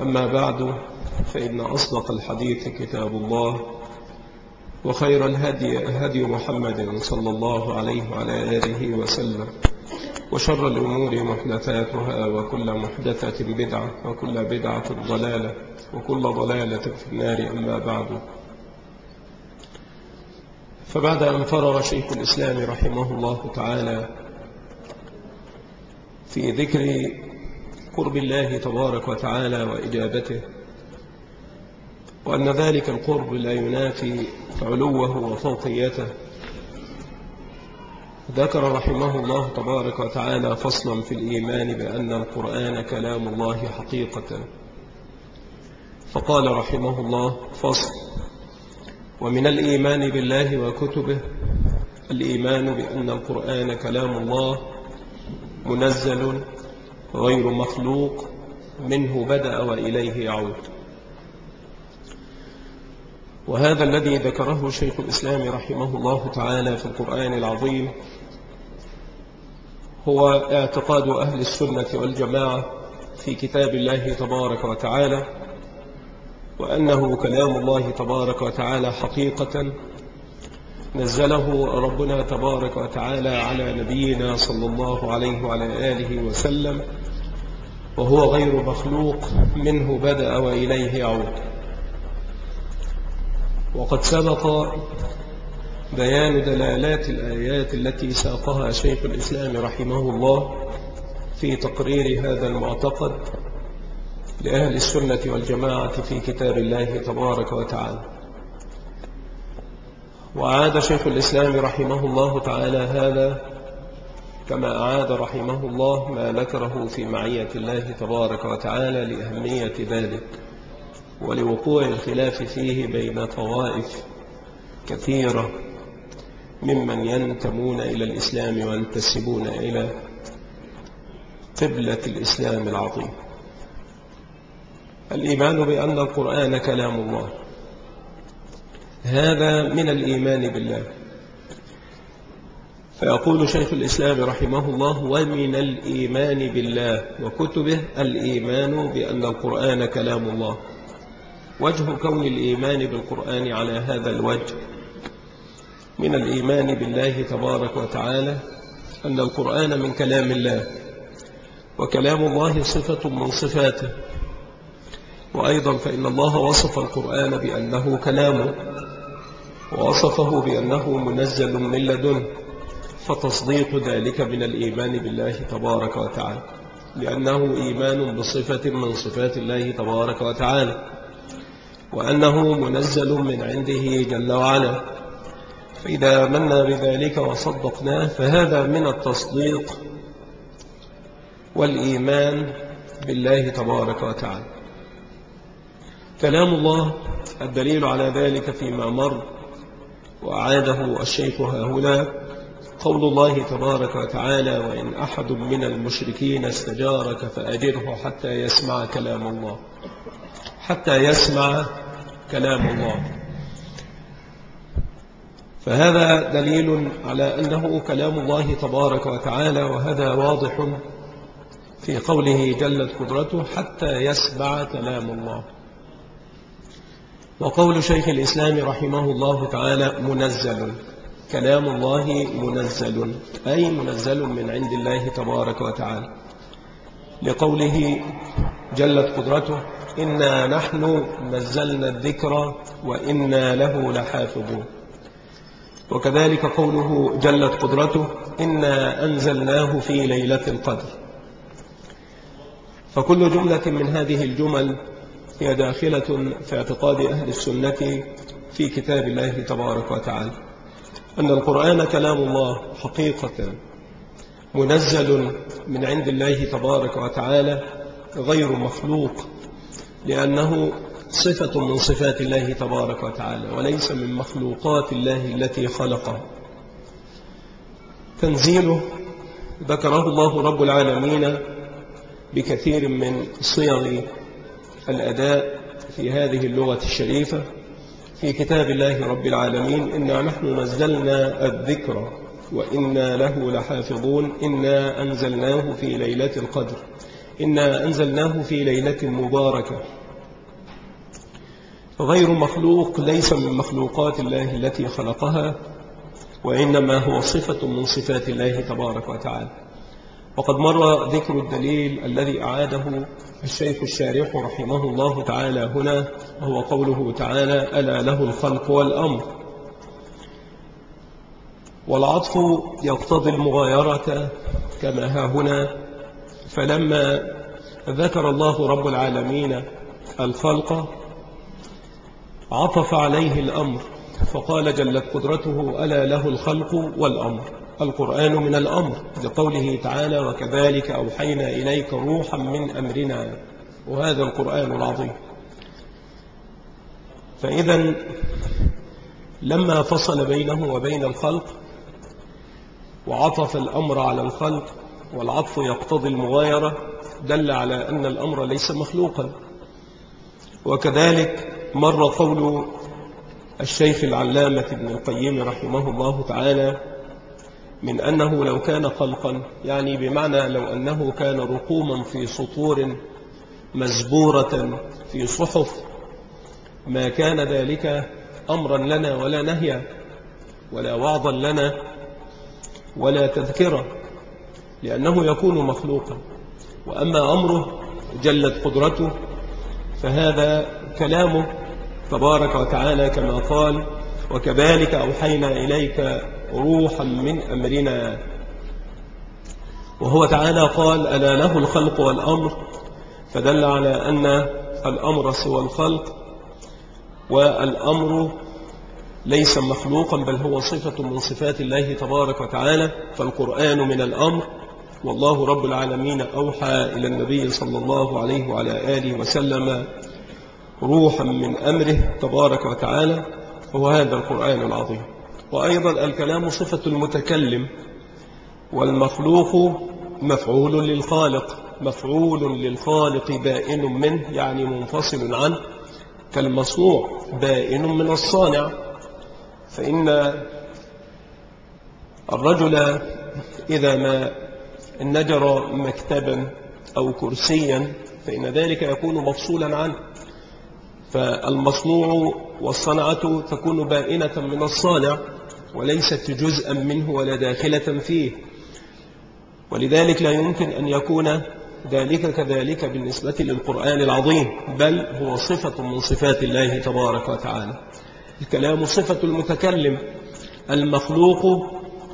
أما بعد فإن أصدق الحديث كتاب الله وخير الهدي هدي محمد صلى الله عليه وعلى آله وسلم وشر الأمور محدثاتها وكل محدثة بدعة وكل بدعة ضلالة وكل ضلالة في النار أما بعد. فبعد أن فرغ شيخ الإسلام رحمه الله تعالى في ذكر قرب الله تبارك وتعالى وإجابته وأن ذلك القرب لا ينافي علوه وفوقيته. ذكر رحمه الله تبارك وتعالى فصلا في الإيمان بأن القرآن كلام الله حقيقة. فقال رحمه الله فصل ومن الإيمان بالله وكتبه الإيمان بأن القرآن كلام الله منزل غير مخلوق منه بدأ وإليه يعود. وهذا الذي ذكره شيخ الإسلام رحمه الله تعالى في القرآن العظيم هو اعتقاد أهل السنة والجماعة في كتاب الله تبارك وتعالى وأنه كلام الله تبارك وتعالى حقيقة نزله ربنا تبارك وتعالى على نبينا صلى الله عليه وعلى آله وسلم. وهو غير مخلوق منه بدأ وإليه يعود. وقد سبق بيان دلالات الآيات التي ساقها شيخ الإسلام رحمه الله في تقرير هذا المعتقد لأهل السنة والجماعة في كتاب الله تبارك وتعالى. وعاد شيخ الإسلام رحمه الله تعالى هذا كما أعاد رحمه الله ما ذكره في معية الله تبارك وتعالى لأهمية ذلك ولوقوع الخلاف فيه بين طوائف كثيرة ممن ينتمون إلى الإسلام وينتسبون إلى قبلة الإسلام العظيم. الإيمان بأن القرآن كلام الله. هذا من الإيمان بالله. فيقول شيخ الإسلام رحمه الله ومن الإيمان بالله وكتبه الإيمان بأن القرآن كلام الله. وجه كون الإيمان بالقرآن على هذا الوجه من الإيمان بالله تبارك وتعالى أن القرآن من كلام الله وكلام الله صفة من صفاته. وأيضا فإن الله وصف القرآن بأنه كلامه ووصفه بأنه منزل من لدنه. فتصديق ذلك من الإيمان بالله تبارك وتعالى لأنه إيمان بصفة من صفات الله تبارك وتعالى وأنه منزل من عنده جل وعلا. فإذا منا بذلك وصدقناه فهذا من التصديق والإيمان بالله تبارك وتعالى. كلام الله الدليل على ذلك فيما مر وأعاده الشيخ هنا قول الله تبارك وتعالى وإن أحد من المشركين استجارك فأجره حتى يسمع كلام الله. حتى يسمع كلام الله. فهذا دليل على أنه كلام الله تبارك وتعالى وهذا واضح في قوله جلت قدرته حتى يسمع كلام الله. وقول شيخ الإسلام رحمه الله تعالى منزل. كلام الله منزل أي منزل من عند الله تبارك وتعالى. لقوله جلت قدرته إنا نحن نزلنا الذكر وإنا له لحافظون. وكذلك قوله جلت قدرته إنا أنزلناه في ليلة القدر. فكل جملة من هذه الجمل هي داخلة في اعتقاد أهل السنة في كتاب الله تبارك وتعالى. أن القرآن كلام الله حقيقة منزل من عند الله تبارك وتعالى غير مخلوق لأنه صفة من صفات الله تبارك وتعالى وليس من مخلوقات الله التي خلقها تنزيله ذكره الله رب العالمين بكثير من صيغ الأداء في هذه اللغة الشريفة في كتاب الله رب العالمين إنا نحن نزلنا الذكر وإنا له لحافظون إنا أنزلناه في ليلة القدر. إنا أنزلناه في ليلة مباركة. غير مخلوق ليس من مخلوقات الله التي خلقها وإنما هو صفة من صفات الله تبارك وتعالى. وقد مر ذكر الدليل الذي أعاده الشيخ الشارح رحمه الله تعالى هنا وهو قوله تعالى ألا له الخلق والأمر. والعطف يقتضي المغايرة كما ها هنا. فلما ذكر الله رب العالمين الخلق عطف عليه الأمر فقال جلت قدرته ألا له الخلق والأمر. القرآن من الأمر لقوله تعالى وكذلك أوحينا إليك روحا من أمرنا. وهذا القرآن العظيم. فإذا لما فصل بينه وبين الخلق وعطف الأمر على الخلق والعطف يقتضي المغايرة دل على أن الأمر ليس مخلوقا. وكذلك مر قول الشيخ العلامة ابن القيم رحمه الله تعالى من أنه لو كان خلقا يعني بمعنى لو أنه كان رقوما في سطور مزبورة في صحف ما كان ذلك أمرا لنا ولا نهيا ولا وعظا لنا ولا تذكرة لأنه يكون مخلوقا. وأما أمره جلت قدرته فهذا كلامه تبارك وتعالى كما قال وكذلك أوحينا إليك روحا من أمرنا. وهو تعالى قال ألا له الخلق والأمر؟ فدل على أن الأمر سوى الخلق والأمر ليس مخلوقا بل هو صفة من صفات الله تبارك وتعالى. فالقرآن من الأمر والله رب العالمين أوحى إلى النبي صلى الله عليه وعلى آله وسلم روحا من أمره تبارك وتعالى. وهو هذا القرآن العظيم. وأيضا الكلام صفة المتكلم والمخلوق مفعول للخالق مفعول للخالق بائن منه يعني منفصل عنه كالمصنوع بائن من الصانع. فإن الرجل إذا ما نجر مكتبا أو كرسيا فإن ذلك يكون مفصولا عنه. فالمصنوع والصنعة تكون بائنة من الصانع. وليست جزءا منه ولا داخلة فيه. ولذلك لا يمكن أن يكون ذلك كذلك بالنسبة للقرآن العظيم بل هو صفة من صفات الله تبارك وتعالى. الكلام صفة المتكلم المخلوق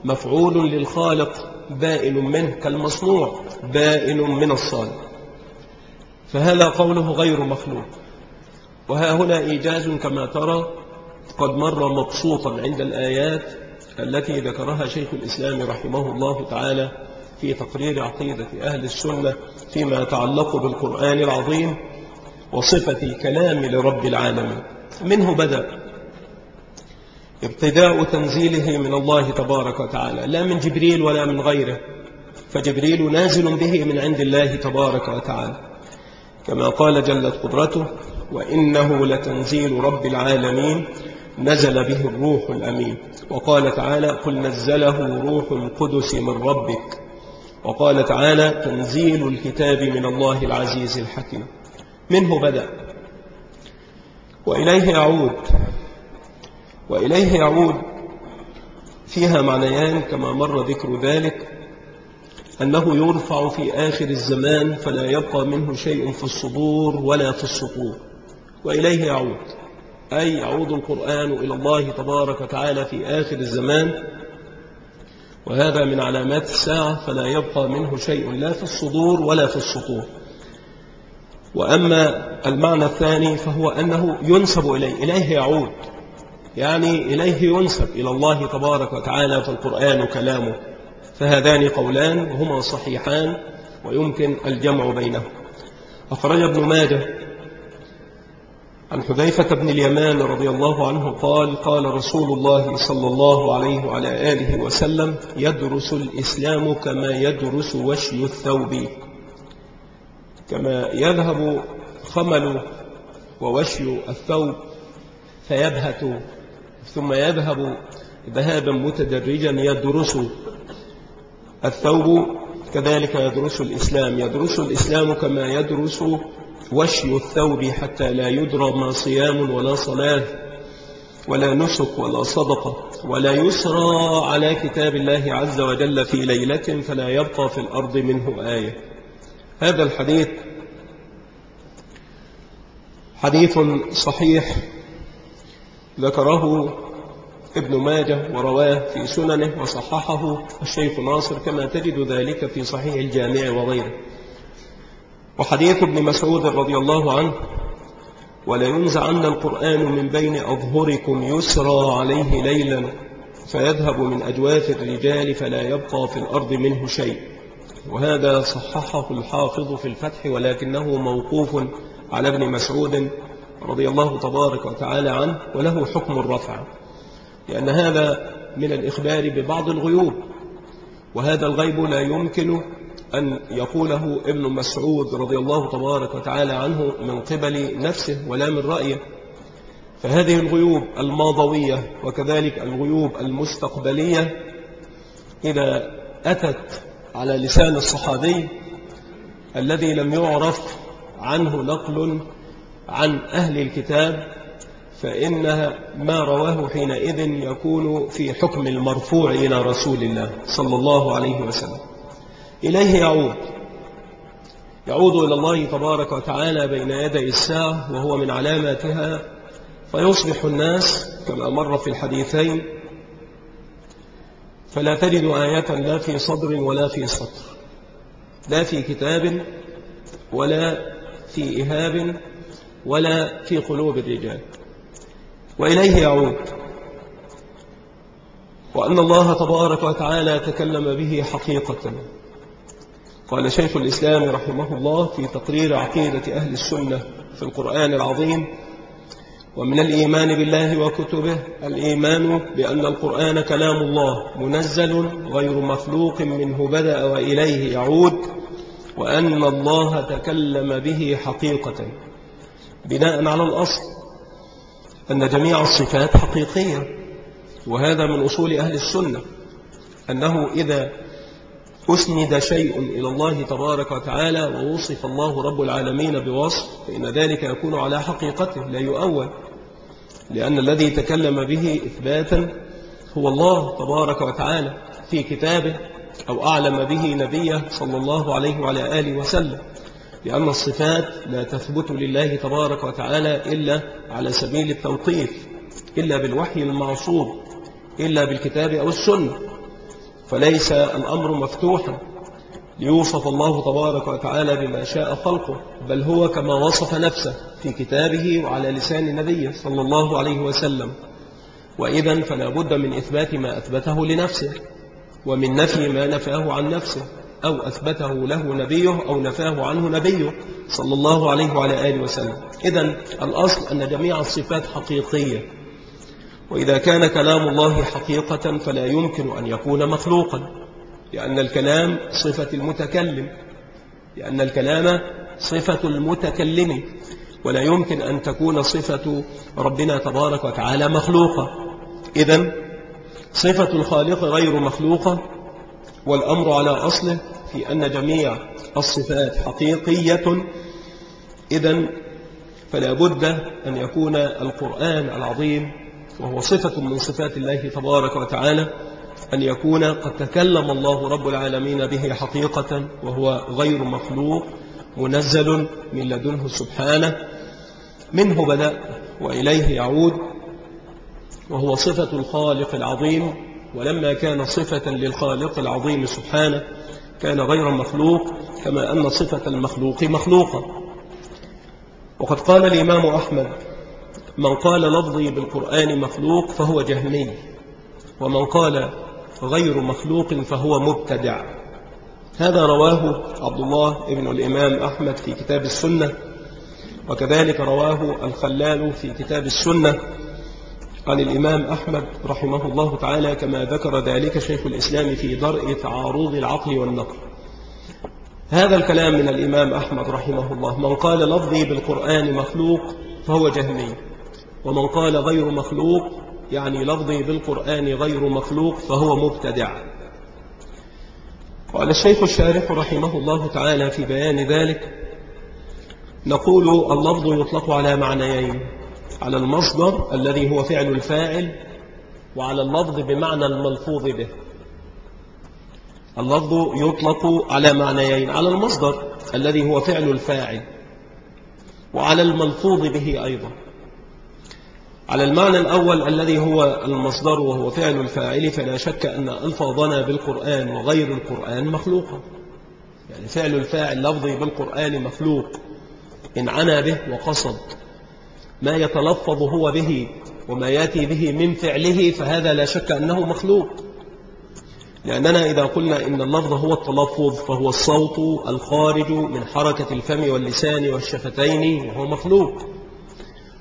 مفعول للخالق بائن منه كالمصنوع بائن من الصالح. فهذا قوله غير مخلوق. وها هنا إيجاز كما ترى قد مر مبسوطا عند الآيات التي ذكرها شيخ الإسلام رحمه الله تعالى في تقرير عقيدة أهل السنة فيما يتعلق بالقرآن العظيم وصفة الكلام لرب العالمين. منه بدأ ابتداء تنزيله من الله تبارك وتعالى لا من جبريل ولا من غيره فجبريل نازل به من عند الله تبارك وتعالى. كما قال جلت قدرته وإنه لتنزيل رب العالمين نزل به الروح الأمين. وقال تعالى قل نزله روح القدس من ربك. وقال تعالى تنزيل الكتاب من الله العزيز الحكيم. منه بدأ. وإليه يعود. وإليه يعود فيها معنيان كما مر ذكر ذلك أنه يرفع في آخر الزمان فلا يبقى منه شيء في الصدور ولا في السطور. وإليه يعود. أي يعود القرآن إلى الله تبارك وتعالى في آخر الزمان وهذا من علامات الساعة فلا يبقى منه شيء لا في الصدور ولا في السطور. وأما المعنى الثاني فهو أنه ينسب إليه إليه يعود. يعني إليه ينسب إلى الله تبارك وتعالى فالقرآن كلامه فهذان قولان هما صحيحان ويمكن الجمع بينهم. أخرج ابن ماجه عن حذيفة بن اليمان رضي الله عنه قال قال رسول الله صلى الله عليه وعلى آله وسلم يدرس الإسلام كما يدرس وشي الثوب. كما يذهب خمل ووشي الثوب فيبهت ثم يذهب ذهابا متدرجا يدرس الثوب كذلك يدرس الإسلام. يدرس الإسلام كما يدرس وشي الثوب حتى لا يدرى ما صيام ولا صلاة ولا نسك ولا صدقة ولا يسرى على كتاب الله عز وجل في ليلة فلا يبقى في الأرض منه آية. هذا الحديث حديث صحيح ذكره ابن ماجه ورواه في سننه وصححه الشيخ ناصر كما تجد ذلك في صحيح الجامع وغيره. وحديث ابن مسعود رضي الله عنه ولا ينزعن القرآن من بين أظهركم يسرى عليه ليلا فيذهب من أجواف الرجال فلا يبقى في الأرض منه شيء. وهذا صححه الحافظ في الفتح ولكنه موقوف على ابن مسعود رضي الله تبارك وتعالى عنه وله حكم الرفع لأن هذا من الإخبار ببعض الغيوب وهذا الغيب لا يمكن أن يقوله ابن مسعود رضي الله تبارك وتعالى عنه من قبل نفسه ولا من رأيه. فهذه الغيوب الماضوية وكذلك الغيوب المستقبلية إذا أتت على لسان الصحابي الذي لم يعرف عنه نقل عن أهل الكتاب فإنها ما رواه حينئذ يكون في حكم المرفوع إلى رسول الله صلى الله عليه وسلم. إليه يعود. يعود إلى الله تبارك وتعالى بين يدي الساعة وهو من علاماتها فيصبح الناس كما مر في الحديثين فلا تجد آية لا في صدر ولا في سطر لا في كتاب ولا في إهاب ولا في قلوب الرجال. وإليه يعود. وأن الله تبارك وتعالى تكلم به حقيقة. قال شيخ الإسلام رحمه الله في تقرير عقيدة أهل السنة في القرآن العظيم ومن الإيمان بالله وكتبه الإيمان بأن القرآن كلام الله منزل غير مخلوق منه بدأ وإليه يعود وأن الله تكلم به حقيقة. بناء على الأصل أن جميع الصفات حقيقية وهذا من أصول أهل السنة أنه إذا أسند شيء إلى الله تبارك وتعالى ووصف الله رب العالمين بوصف فإن ذلك يكون على حقيقته لا يؤول. لأن الذي تكلم به إثباتا هو الله تبارك وتعالى في كتابه أو أعلم به نبيه صلى الله عليه وعلى آله وسلم لأن الصفات لا تثبت لله تبارك وتعالى إلا على سبيل التوقيف إلا بالوحي المعصوب إلا بالكتاب أو السنة. فليس الأمر مفتوحا ليوصف الله تبارك وتعالى بما شاء خلقه بل هو كما وصف نفسه في كتابه وعلى لسان نبيه صلى الله عليه وسلم. وإذا فلا بد من إثبات ما أثبته لنفسه ومن نفي ما نفاه عن نفسه أو أثبته له نبيه أو نفاه عنه نبيه صلى الله عليه وعلى آله وسلم. إذا الأصل أن جميع الصفات حقيقية. وإذا كان كلام الله حقيقة فلا يمكن أن يكون مخلوقا لأن الكلام صفة المتكلم لأن الكلام صفة المتكلم ولا يمكن أن تكون صفة ربنا تبارك وتعالى مخلوقة إذا صفة الخالق غير مخلوقة والأمر على أصله في أن جميع الصفات حقيقية. إذا فلا بد أن يكون القرآن العظيم وهو صفة من صفات الله تبارك وتعالى أن يكون قد تكلم الله رب العالمين به حقيقة وهو غير مخلوق منزل من لدنه سبحانه منه بدأ وإليه يعود وهو صفة الخالق العظيم ولما كان صفة للخالق العظيم سبحانه كان غير مخلوق كما أن صفة المخلوق مخلوقة. وقد قال الإمام أحمد من قال لفظي بالقرآن مخلوق فهو جهمي ومن قال غير مخلوق فهو مبتدع. هذا رواه عبد الله ابن الإمام أحمد في كتاب السنة وكذلك رواه الخلال في كتاب السنة عن الإمام أحمد رحمه الله تعالى كما ذكر ذلك شيخ الإسلام في درء تعارض العقل والنقل. هذا الكلام من الإمام أحمد رحمه الله من قال لفظي بالقرآن مخلوق فهو جهمي ومن قال غير مخلوق يعني لفظي بالقرآن غير مخلوق فهو مبتدع. قال الشيخ الشارح رحمه الله تعالى في بيان ذلك نقول اللفظ يطلق على معنيين على المصدر الذي هو فعل الفاعل وعلى اللفظ بمعنى الملفوظ به. اللفظ يطلق على معنيين على المصدر الذي هو فعل الفاعل وعلى الملفوظ به أيضا. على المعنى الأول الذي هو المصدر وهو فعل الفاعل فلا شك أن ألفاظنا بالقرآن وغير القرآن مخلوقة يعني فعل الفاعل لفظي بالقرآن مخلوق. إن عنا به وقصد. ما يتلفظ هو به وما يأتي به من فعله فهذا لا شك أنه مخلوق. لأننا إذا قلنا إن اللفظ هو التلفظ فهو الصوت الخارج من حركة الفم واللسان والشفتين وهو مخلوق.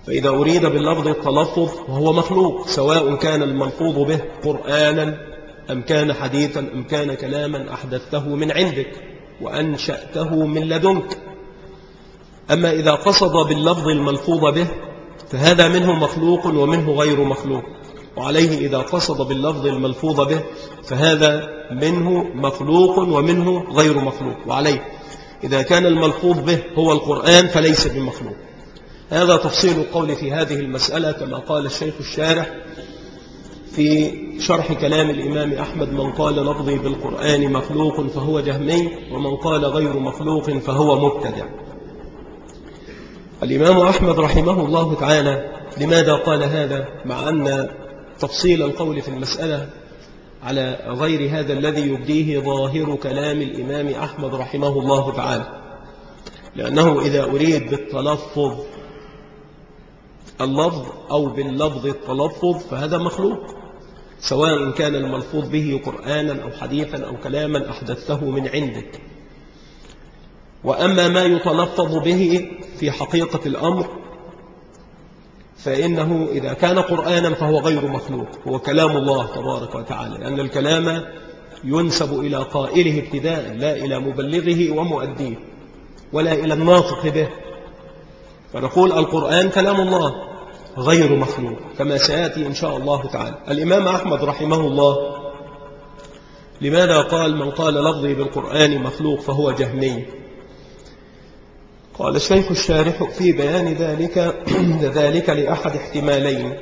فإذا أريد باللفظ التلفظ وهو مخلوق سواء كان الملفوظ به قرآنا أم كان حديثا أم كان كلاما أحدثته من عندك وأنشأته من لدنك. أما إذا قصد باللفظ الملفوظ به فهذا منه مخلوق ومنه غير مخلوق. وعليه إذا قصد باللفظ الملفوظ به فهذا منه مخلوق ومنه غير مخلوق. وعليه إذا كان الملفوظ به هو القرآن فليس بمخلوق. هذا تفصيل القول في هذه المسألة كما قال الشيخ الشارح في شرح كلام الإمام أحمد من قال لفظي بالقرآن مخلوق فهو جهمي ومن قال غير مخلوق فهو مبتدع. الإمام أحمد رحمه الله تعالى لماذا قال هذا؟ مع أن تفصيل القول في المسألة على غير هذا الذي يبديه ظاهر كلام الإمام أحمد رحمه الله تعالى. لأنه إذا أريد بالتلفظ اللفظ أو باللفظ التلفظ فهذا مخلوق. سواء كان الملفوظ به قرآنا أو حديثا أو كلاما أحدثته من عندك. وأما ما يتلفظ به في حقيقة الأمر فإنه إذا كان قرآنا فهو غير مخلوق هو كلام الله تبارك وتعالى لأن الكلام ينسب إلى قائله ابتداء لا إلى مبلغه ومؤديه ولا إلى الناطق به. فنقول القرآن كلام الله غير مخلوق كما سيأتي إن شاء الله تعالى. الإمام أحمد رحمه الله لماذا قال من قال لفظي بالقرآن مخلوق فهو جهمي قال الشيخ الشارح في بيان ذلك ذلك لأحد احتمالين.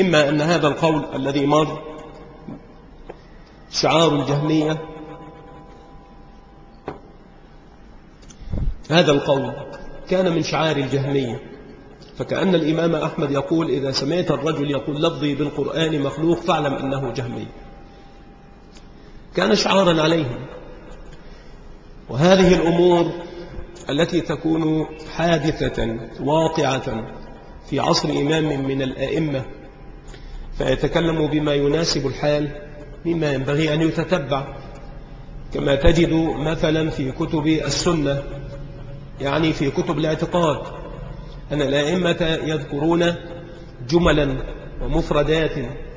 إما أن هذا القول الذي مر شعار الجهمية هذا القول كان من شعار الجهمية. فكأن الإمام أحمد يقول إذا سمعت الرجل يقول لفظي بالقرآن مخلوق فاعلم أنه جهمي. كان شعارا عليهم. وهذه الأمور التي تكون حادثة واقعة في عصر إمام من الأئمة فيتكلم بما يناسب الحال مما ينبغي أن يتتبع. كما تجد مثلا في كتب السنة يعني في كتب الاعتقاد أن الأئمة يذكرون جملا ومفردات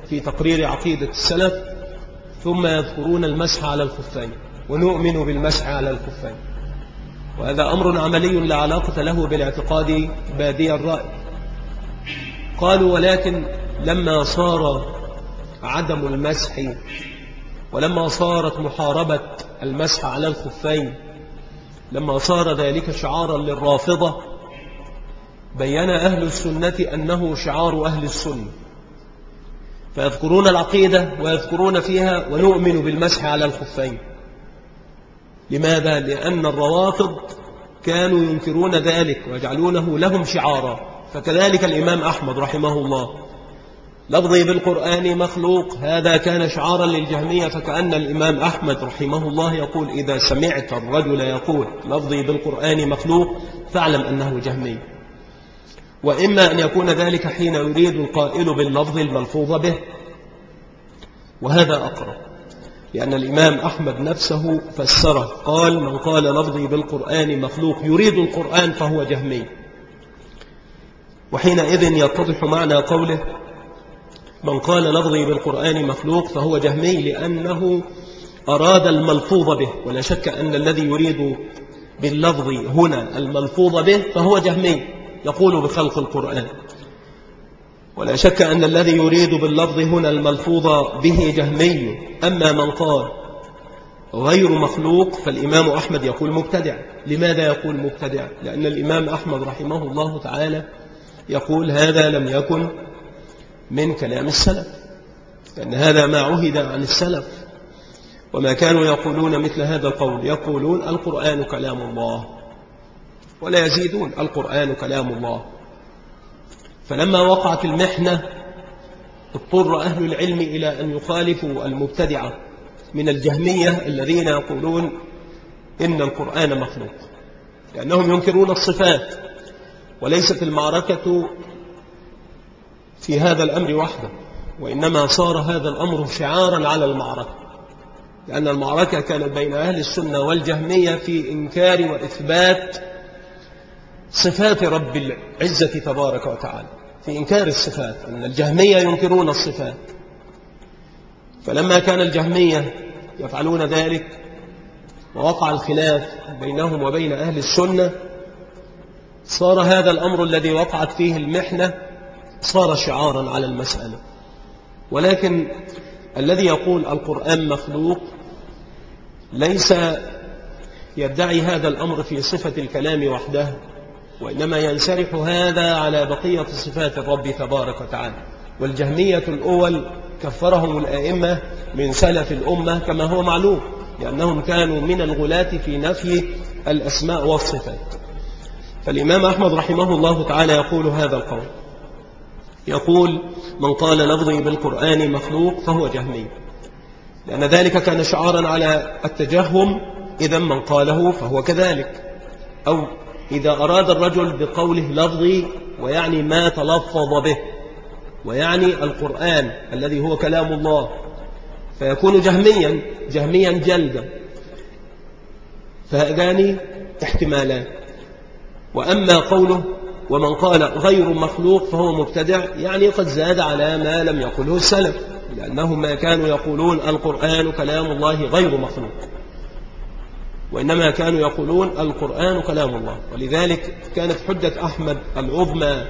في تقرير عقيدة السلف ثم يذكرون المسح على الخفين ونؤمن بالمسح على الخفين. وهذا أمر عملي لا علاقة له بالاعتقاد بادي الرأي. قالوا ولكن لما صار عدم المسح ولما صارت محاربة المسح على الخفين لما صار ذلك شعارا للرافضة بين أهل السنة أنه شعار أهل السنة. فيذكرون العقيدة ويذكرون فيها ونؤمن بالمسح على الخفين. لماذا؟ لأن الروافض كانوا ينكرون ذلك ويجعلونه لهم شعارا. فكذلك الإمام أحمد رحمه الله. لفظي بالقرآن مخلوق هذا كان شعارا للجهمية فكأن الإمام أحمد رحمه الله يقول إذا سمعت الرجل يقول لفظي بالقرآن مخلوق فاعلم أنه جهمي وإما أن يكون ذلك حين يريد القائل باللفظ الملفوظ به. وهذا أقرب لأن الإمام أحمد نفسه فسره قال من قال لفظي بالقرآن مخلوق يريد القرآن فهو جهمي وحينئذ يتضح معنى قوله من قال لفظي بالقرآن مخلوق فهو جهمي لأنه أراد الملفوظ به ولا شك أن الذي يريد باللفظ هنا الملفوظ به فهو جهمي يقول بخلق القرآن ولا شك أن الذي يريد باللفظ هنا الملفوظ به جهمي أما من قال غير مخلوق فالإمام أحمد يقول مبتدع لماذا يقول مبتدع؟ لأن الإمام أحمد رحمه الله تعالى يقول هذا لم يكن من كلام السلف لأن هذا ما عهد عن السلف. وما كانوا يقولون مثل هذا القول يقولون القرآن كلام الله ولا يزيدون القرآن كلام الله. فلما وقعت المحنة اضطر أهل العلم إلى أن يخالفوا المبتدعة من الجهمية الذين يقولون إن القرآن مخلوق لأنهم ينكرون الصفات وليست المعركة في هذا الأمر وحده وإنما صار هذا الأمر شعارا على المعركة لأن المعركة كانت بين أهل السنة والجهمية في إنكار وإثبات صفات رب العزة تبارك وتعالى في إنكار الصفات أن الجهمية ينكرون الصفات. فلما كان الجهمية يفعلون ذلك ووقع الخلاف بينهم وبين أهل السنة صار هذا الأمر الذي وقعت فيه المحنة صار شعارا على المسألة. ولكن الذي يقول القرآن مخلوق ليس يدعي هذا الأمر في صفة الكلام وحده وإنما ينسرح هذا على بقية صفات الرب تبارك وتعالى. والجهمية الأول كفرهم الآئمة من سلف الأمة كما هو معلوم لأنهم كانوا من الغلاة في نفي الأسماء والصفات. فالإمام أحمد رحمه الله تعالى يقول هذا القول يقول من قال لفظي بالقرآن مخلوق فهو جهمي. لأن ذلك كان شعارا على التجهم إذا من قاله فهو كذلك. أو إذا أراد الرجل بقوله لفظي ويعني ما تلفظ به ويعني القرآن الذي هو كلام الله فيكون جهميا جهميا جلدا. فهذان احتمالان. وأما قوله ومن قال غير مخلوق فهو مبتدع يعني قد زاد على ما لم يقله السلف لأنهم ما كانوا يقولون القرآن كلام الله غير مخلوق وإنما كانوا يقولون القرآن كلام الله ولذلك كانت حجة أحمد العظمى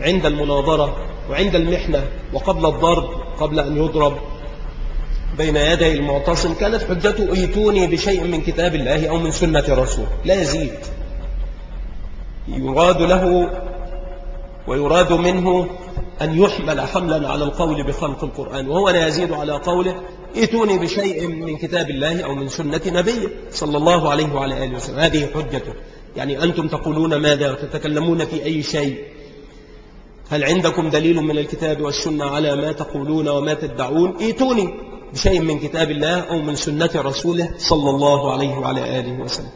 عند المناظرة وعند المحنة وقبل الضرب قبل أن يضرب بين يدي المعتصم كانت حجته أيتوني بشيء من كتاب الله أو من سنة رسول لا يزيد. يراد له ويراد منه أن يحمل حملا على القول بخلق القرآن وهو لا يزيد على قوله ائتوني بشيء من كتاب الله أو من سنة نبيه صلى الله عليه وعلى آله وسلم. هذه حجته. يعني أنتم تقولون ماذا وتتكلمون في أي شيء؟ هل عندكم دليل من الكتاب والسنة على ما تقولون وما تدعون؟ ائتوني بشيء من كتاب الله أو من سنة رسوله صلى الله عليه وعلى آله وسلم.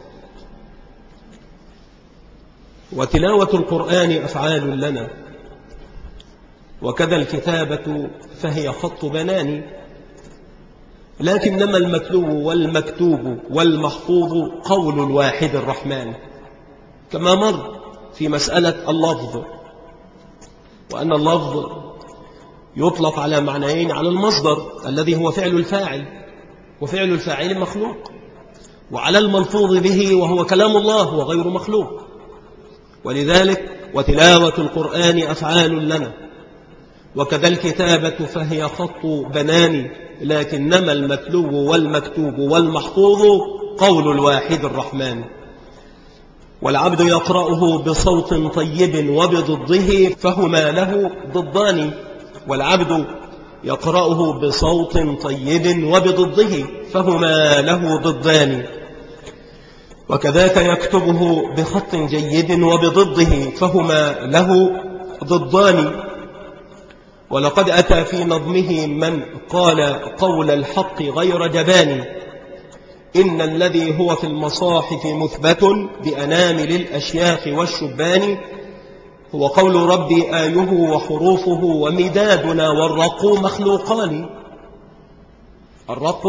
وتلاوة القرآن أفعال لنا. وكذا الكتابة فهي خط بنان. لكنما المتلو والمكتوب والمحفوظ قول الواحد الرحمن. كما مر في مسألة اللفظ. وأن اللفظ يطلق على معنيين على المصدر الذي هو فعل الفاعل. وفعل الفاعل مخلوق. وعلى الملفوظ به وهو كلام الله وغير مخلوق. ولذلك وتلاوة القرآن أفعال لنا. وكذا الكتابة فهي خط بنان لكنما المتلو والمكتوب والمحفوظ قول الواحد الرحمن. والعبد يقرأه بصوت طيب وبضده فهما له ضدان. والعبد يقرأه بصوت طيب وبضده فهما له ضدان. وكذاك يكتبه بخط جيد وبضده فهما له ضدان. ولقد أتى في نظمه من قال قول الحق غير جبان. إن الذي هو في المصاحف مثبت بأنامل الأشياخ والشبان. هو قول ربي آيه وحروفه ومدادنا والرق مخلوقان. الرق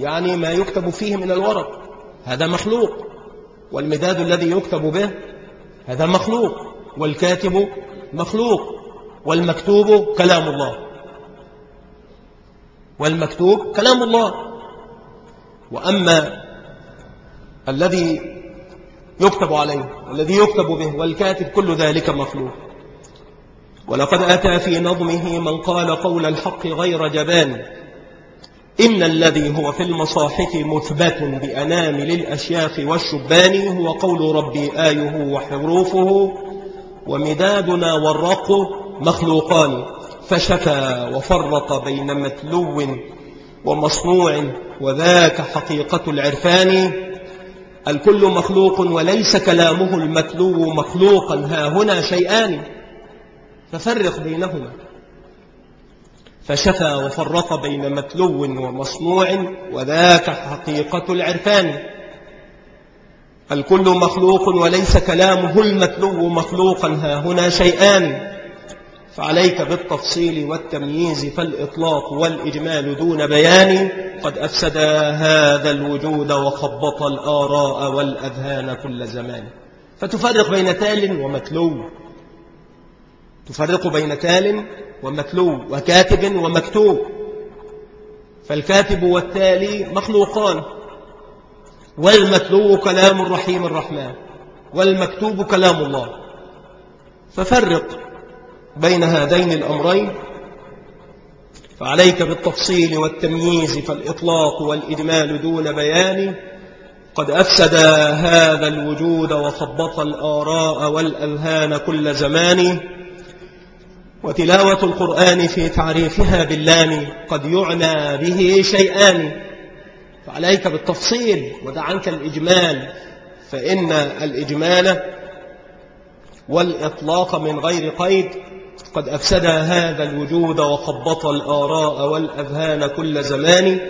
يعني ما يكتب فيه من الورق. هذا مخلوق والمداد الذي يكتب به هذا مخلوق والكاتب مخلوق والمكتوب كلام الله. والمكتوب كلام الله. وأما الذي يكتب عليه والذي يكتب به والكاتب كل ذلك مخلوق. ولقد أتى في نظمه من قال قول الحق غير جبان. إن الذي هو في المصاحف مثبت بأنام للأشياخ والشبان هو قول ربي آيه وحروفه ومدادنا والرق مخلوقان فشفى وفرق بين متلو ومصنوع وذاك حقيقة العرفان الكل مخلوق وليس كلامه المتلو مخلوقا ها هنا شيئان ففرق بينهما فشفى وفرق بين متلو ومصنوع وذاك حقيقة العرفان. الكل مخلوق وليس كلامه المتلو مخلوقا ها هنا شيئان. فعليك بالتفصيل والتمييز فالإطلاق والإجمال دون بيان. قد أفسد هذا الوجود وخبط الآراء والأذهان كل زمان. فتفرق بين تال ومتلو. تفرق بين تال ومتلو وكاتب ومكتوب. فالكاتب والتالي مخلوقان. والمتلو كلام الرحيم الرحمن والمكتوب كلام الله. ففرق بين هذين الأمرين. فعليك بالتفصيل والتمييز فالإطلاق والإجمال دون بيان. قد أفسد هذا الوجود وخبط الآراء والأذهان كل زمان. وتلاوة القرآن في تعريفها باللام قد يعنى به شيئان. فعليك بالتفصيل ودع عنك الإجمال فإن الإجمال والإطلاق من غير قيد قد أفسد هذا الوجود وخبط الآراء والأذهان كل زمان.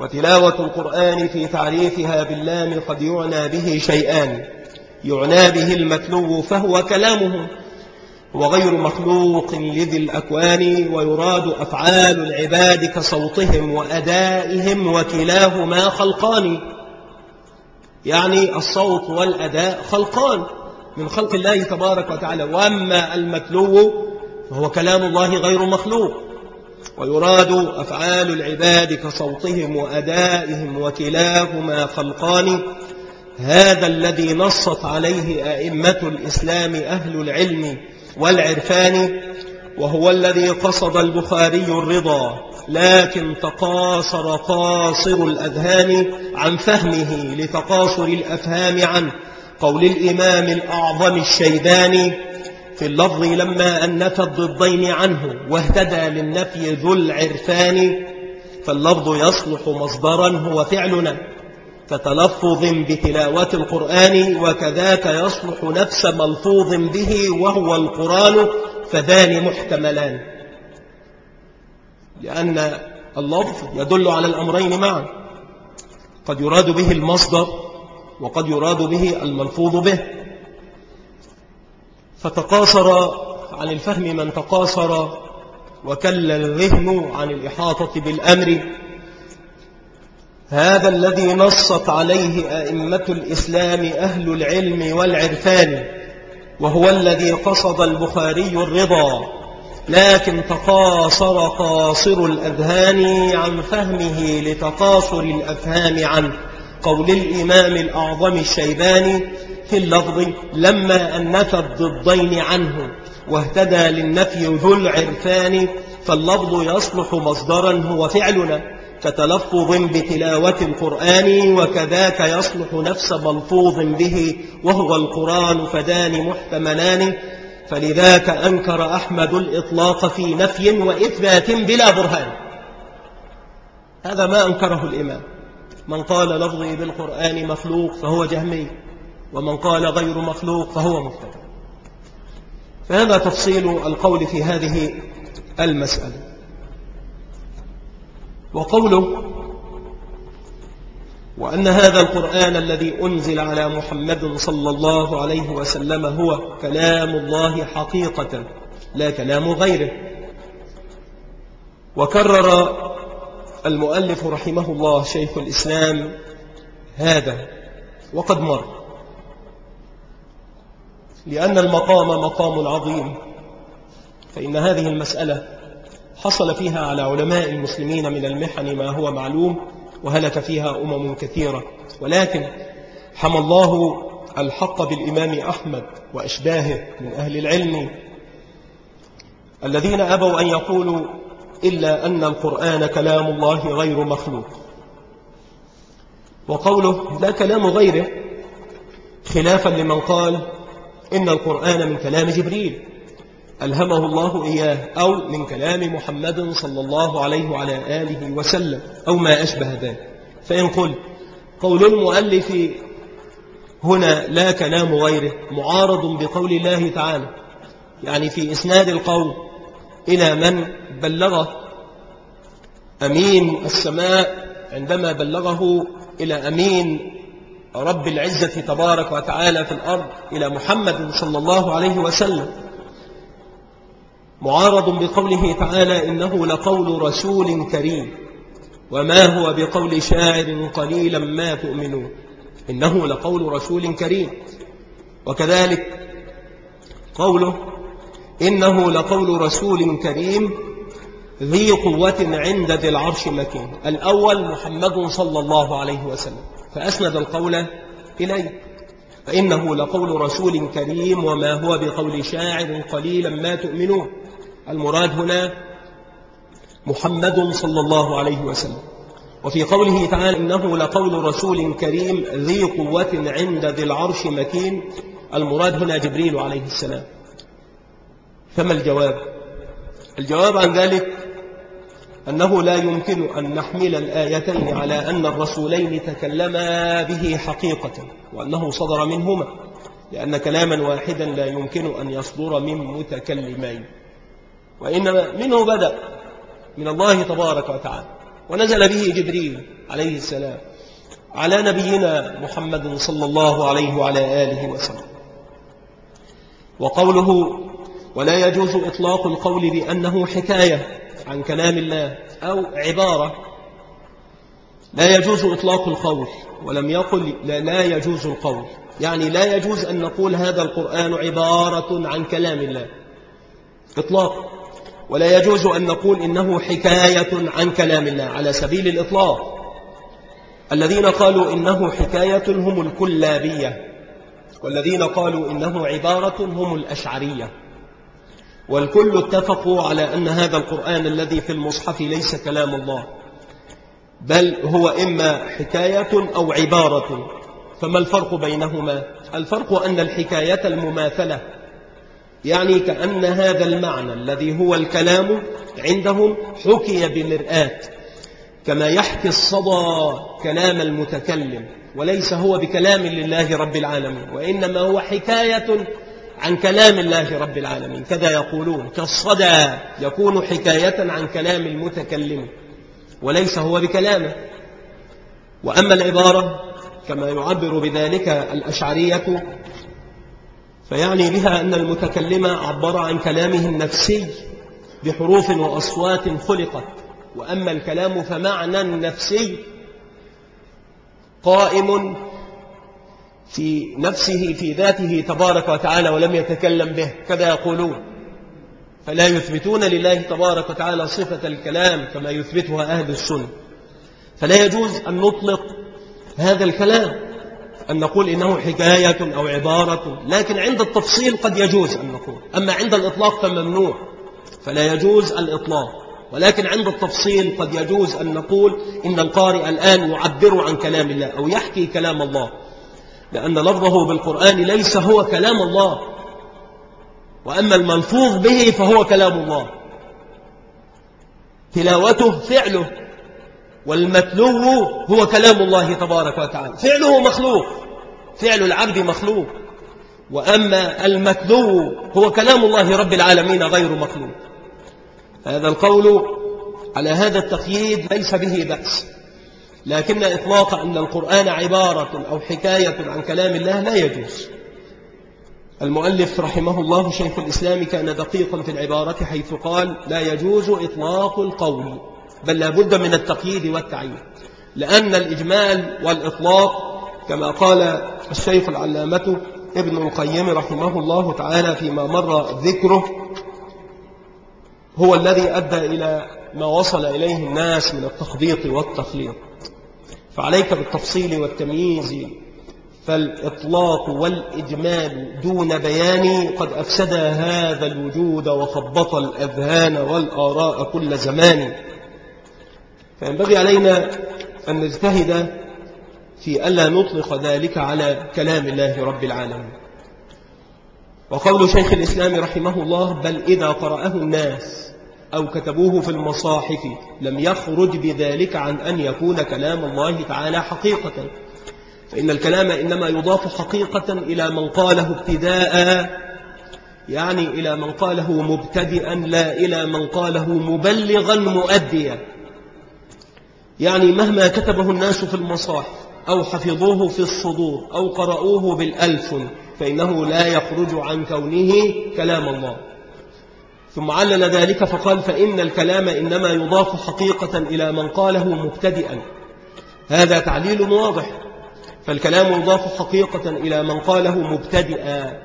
وتلاوة القرآن في تعريفها باللام قد يعنى به شيئان. يعنى به المتلو فهو كلامه وغير مخلوق لذي الأكوان ويراد أفعال العباد كصوتهم وأدائهم وكلاهما خلقان. يعني الصوت والأداء خلقان من خلق الله تبارك وتعالى. وأما المتلو فهو كلام الله غير مخلوق. ويراد أفعال العباد كصوتهم وأدائهم وكلاهما خلقان. هذا الذي نصت عليه أئمة الإسلام أهل العلم والعرفان وهو الذي قصد البخاري الرضا لكن تقاصر قاصر الأذهان عن فهمه لتقاصر الأفهام عنه. قول الإمام الأعظم الشيباني في اللفظ لما أنف الضدين عنه واهتدى للنفي ذو العرفان فاللفظ يصلح مصدرا هو فعلنا. كتلفظ بتلاوة القرآن وكذاك يصلح نفس ملفوظ به وهو القرآن فذان محتملان. لأن اللفظ يدل على الأمرين معا. قد يراد به المصدر وقد يراد به الملفوظ به. فتقاصر عن الفهم من تقاصر وكل الذهن عن الإحاطة بالأمر. هذا الذي نصت عليه أئمة الإسلام أهل العلم والعرفان وهو الذي قصد البخاري الرضا لكن تقاصر قاصر الأذهان عن فهمه لتقاصر الأفهام عن قول الإمام الأعظم الشيباني في اللفظ لما أنف الضدين عنه واهتدى للنفي ذو العرفان فاللفظ يصلح مصدرا هو فعلنا. كتلفظ بتلاوة القرآن وكذاك يصلح نفس ملفوظ به وهو القرآن فدان محتملان. فلذاك أنكر أحمد الإطلاق في نفي وإثبات بلا برهان. هذا ما أنكره الإمام. من قال لفظي بالقرآن مخلوق فهو جهمي ومن قال غير مخلوق فهو مفتر فهذا تفصيل القول في هذه المسألة. وقوله وأن هذا القرآن الذي أنزل على محمد صلى الله عليه وسلم هو كلام الله حقيقة لا كلام غيره. وكرر المؤلف رحمه الله شيخ الإسلام هذا وقد مر. لأن المقام مقام عظيم فإن هذه المسألة حصل فيها على علماء المسلمين من المحن ما هو معلوم وهلك فيها أمم كثيرة. ولكن حمى الله الحق بالإمام أحمد وأشباهه من أهل العلم الذين أبوا أن يقولوا إلا أن القرآن كلام الله غير مخلوق. وقوله لا كلام غيره خلافا لمن قال إن القرآن من كلام جبريل. ألهمه الله إياه أو من كلام محمد صلى الله عليه وعلى آله وسلم أو ما أشبه ذلك. فإن قل قول المؤلف هنا لا كلام غيره معارض بقول الله تعالى يعني في إسناد القول إلى من بلغ أمين السماء عندما بلغه إلى أمين رب العزة تبارك وتعالى في الأرض إلى محمد صلى الله عليه وسلم. معارض بقوله تعالى إنه لقول رسول كريم وما هو بقول شاعر قليلا ما تؤمنون إنه لقول رسول كريم. وكذلك قوله إنه لقول رسول كريم ذي قوة عند ذي العرش مكين. الأول محمد صلى الله عليه وسلم. فأسند القول إليه. فإنه لقول رسول كريم وما هو بقول شاعر قليلا ما تؤمنون. المراد هنا محمد صلى الله عليه وسلم. وفي قوله تعالى إنه لقول رسول كريم ذي قوة عند ذي العرش مكين. المراد هنا جبريل عليه السلام. فما الجواب؟ الجواب عن ذلك أنه لا يمكن أن نحمل الآيتين على أن الرسولين تكلما به حقيقة وأنه صدر منهما لأن كلاما واحدا لا يمكن أن يصدر من متكلمين. وإنما منه بدأ من الله تبارك وتعالى. ونزل به جبريل عليه السلام على نبينا محمد صلى الله عليه وعلى آله وسلم. وقوله ولا يجوز إطلاق القول بأنه حكاية عن كلام الله أو عبارة. لا يجوز إطلاق القول ولم يقل لا, يجوز القول. يعني لا يجوز أن نقول هذا القرآن عبارة عن كلام الله. إطلاق. ولا يجوز أن نقول إنه حكاية عن كلام الله على سبيل الإطلاق. الذين قالوا إنه حكاية هم الكلابية والذين قالوا إنه عبارة هم الأشعرية. والكل اتفقوا على أن هذا القرآن الذي في المصحف ليس كلام الله بل هو إما حكاية أو عبارة. فما الفرق بينهما؟ الفرق أن الحكاية المماثلة يعني كأن هذا المعنى الذي هو الكلام عندهم حكي بمرآة كما يحكي الصدى كلام المتكلم وليس هو بكلام لله رب العالمين وإنما هو حكاية عن كلام الله رب العالمين. كذا يقولون كالصدى يكون حكاية عن كلام المتكلم وليس هو بكلامه. وأما العبارة كما يعبر بذلك الأشعرية فيعني بها أن المتكلم عبر عن كلامه النفسي بحروف وأصوات خلقت. وأما الكلام فمعنى نفسي قائم في نفسه في ذاته تبارك وتعالى ولم يتكلم به كذا يقولون. فلا يثبتون لله تبارك وتعالى صفة الكلام كما يثبتها أهل السنة. فلا يجوز أن نطلق هذا الكلام. أن نقول إنه حكاية أو عبارة لكن عند التفصيل قد يجوز أن نقول. أما عند الإطلاق فممنوع فلا يجوز الإطلاق. ولكن عند التفصيل قد يجوز أن نقول إن القارئ الآن يعبر عن كلام الله أو يحكي كلام الله لأن لفظه بالقرآن ليس هو كلام الله. وأما الملفوظ به فهو كلام الله. تلاوته فعله. والمتلو هو كلام الله تبارك وتعالى. فعله مخلوق. فعل العبد مخلوق. وأما المتلو هو كلام الله رب العالمين غير مخلوق. هذا القول على هذا التقييد ليس به بأس. لكن إطلاق أن القرآن عبارة أو حكاية عن كلام الله لا يجوز. المؤلف رحمه الله شيخ الإسلام كان دقيقا في العبارة حيث قال لا يجوز إطلاق القول. بل لابد من التقييد والتعيين لأن الإجمال والإطلاق كما قال الشيخ العلامة ابن القيم رحمه الله تعالى فيما مر ذكره هو الذي أدى إلى ما وصل إليه الناس من التخبيط والتخليط. فعليك بالتفصيل والتمييز فالإطلاق والإجمال دون بيان قد أفسد هذا الوجود وخبط الأذهان والآراء كل زمان. فينبغي علينا أن نجتهد في ألا نطلق ذلك على كلام الله رب العالمين. وقول شيخ الإسلام رحمه الله بل إذا قرأه الناس أو كتبوه في المصاحف لم يخرج بذلك عن أن يكون كلام الله تعالى حقيقة. فإن الكلام إنما يضاف حقيقة إلى من قاله ابتداء يعني إلى من قاله مبتدئا لا إلى من قاله مبلغا مؤديا. يعني مهما كتبه الناس في المصاحف أو حفظوه في الصدور أو قرأوه بالألف فإنه لا يخرج عن كونه كلام الله. ثم علل ذلك فقال فإن الكلام إنما يضاف حقيقة إلى من قاله مبتدئا. هذا تعليل واضح. فالكلام يضاف حقيقة إلى من قاله مبتدئا.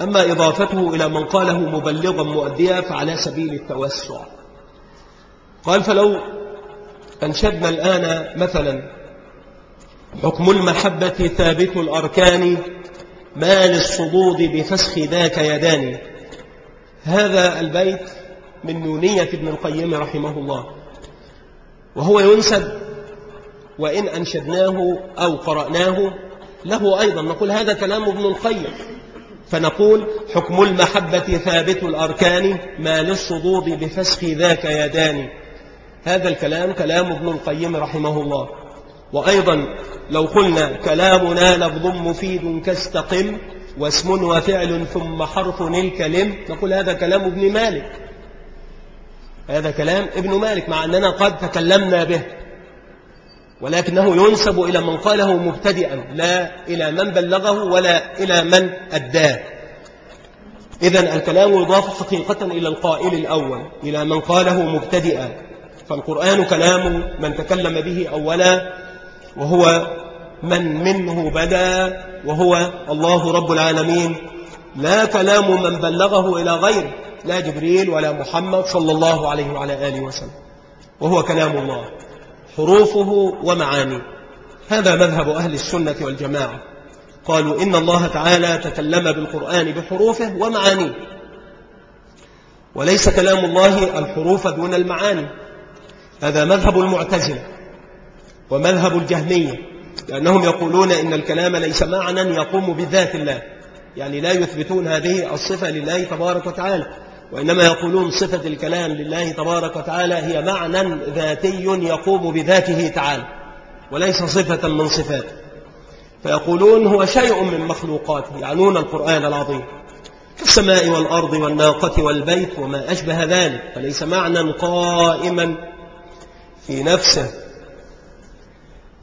أما إضافته إلى من قاله مبلغا مؤديا فعلى سبيل التوسع. قال فلو أنشدنا الآن مثلا حكم المحبة ثابت الأركان ما للصدود بفسخ ذاك يدان. هذا البيت من نونية ابن القيم رحمه الله وهو ينسب وإن أنشدناه أو قرأناه له أيضا. نقول هذا كلام ابن القيم فنقول حكم المحبة ثابت الأركان ما للصدود بفسخ ذاك يدان. هذا الكلام كلام ابن القيم رحمه الله. وأيضا لو قلنا كلامنا لفظ مفيد كاستقم واسم وفعل ثم حرف الكلم نقول هذا كلام ابن مالك. هذا كلام ابن مالك مع أننا قد تكلمنا به. ولكنه ينسب إلى من قاله مبتدئا لا إلى من بلغه ولا إلى من أداه. إذا الكلام يضاف حقيقة إلى القائل الأول إلى من قاله مبتدئا. فالقرآن كلام من تكلم به أولا وهو من منه بدا وهو الله رب العالمين. لا كلام من بلغه إلى غيره لا جبريل ولا محمد صلى الله عليه وعلى آله وسلم وهو كلام الله حروفه ومعانيه هذا مذهب أهل السنة والجماعة. قالوا إن الله تعالى تكلم بالقرآن بحروفه ومعانيه. وليس كلام الله الحروف دون المعاني. هذا مذهب المعتزلة ومذهب الجهمية لأنهم يقولون إن الكلام ليس معنى يقوم بذات الله يعني لا يثبتون هذه الصفة لله تبارك وتعالى وإنما يقولون صفة الكلام لله تبارك وتعالى هي معنى ذاتي يقوم بذاته تعالى وليس صفة من صفاته فيقولون هو شيء من مخلوقاته يعنون القرآن العظيم كالسماء والأرض والناقة والبيت وما أشبه ذلك فليس معنى قائما في نفسه.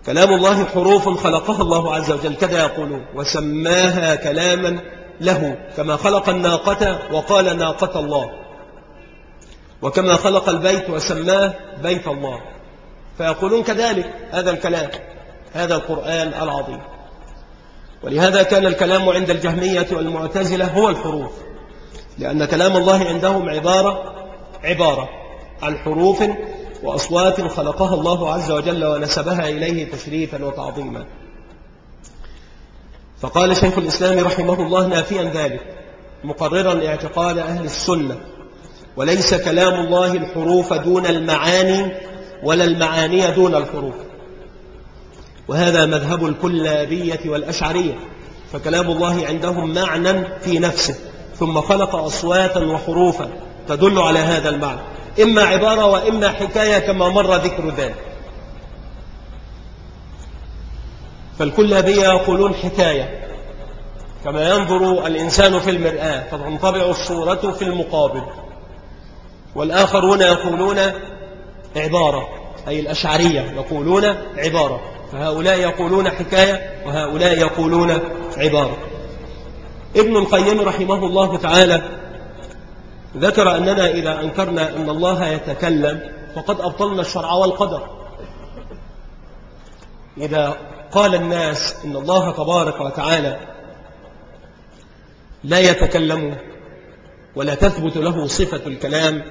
كلام الله حروف خلقها الله عز وجل. كذا يقولون. وسماها كلاما له. كما خلق الناقة وقال ناقة الله. وكما خلق البيت وسماه بيت الله. فيقولون كذلك هذا الكلام. هذا القرآن العظيم. ولهذا كان الكلام عند الجهمية والمعتزلة هو الحروف. لأن كلام الله عندهم عبارة عبارة عن حروف وأصوات خلقها الله عز وجل ونسبها إليه تشريفا وتعظيما. فقال شيخ الإسلام رحمه الله نافيا ذلك مقررا اعتقاد أهل السنة وليس كلام الله الحروف دون المعاني ولا المعاني دون الحروف. وهذا مذهب الكلابية والأشعرية فكلام الله عندهم معنى في نفسه ثم خلق أصواتا وحروفا تدل على هذا المعنى. إما عبارة وإما حكاية كما مر ذكر ذلك. فالكلابية يقولون حكاية. كما ينظر الإنسان في المرآة فتنطبع الصورة في المقابل. والآخرون يقولون عبارة أي الأشعرية يقولون عبارة. فهؤلاء يقولون حكاية وهؤلاء يقولون عبارة. ابن القيم رحمه الله تعالى ذكر أننا إذا أنكرنا أن الله يتكلم فقد أبطلنا الشرع والقدر. إذا قال الناس إن الله تبارك وتعالى لا يتكلم ولا تثبت له صفة الكلام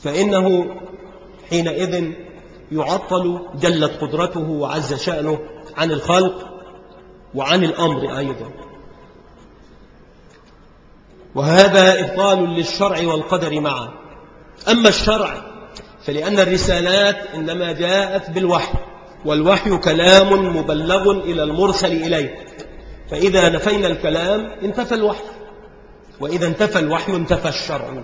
فإنه حينئذ يعطل جلت قدرته وعز شأنه عن الخلق وعن الأمر أيضا. وهذا إبطال للشرع والقدر معا. أما الشرع فلأن الرسالات إنما جاءت بالوحي والوحي كلام مبلغ إلى المرسل إليه. فإذا نفينا الكلام انتفى الوحي وإذا انتفى الوحي انتفى الشرع.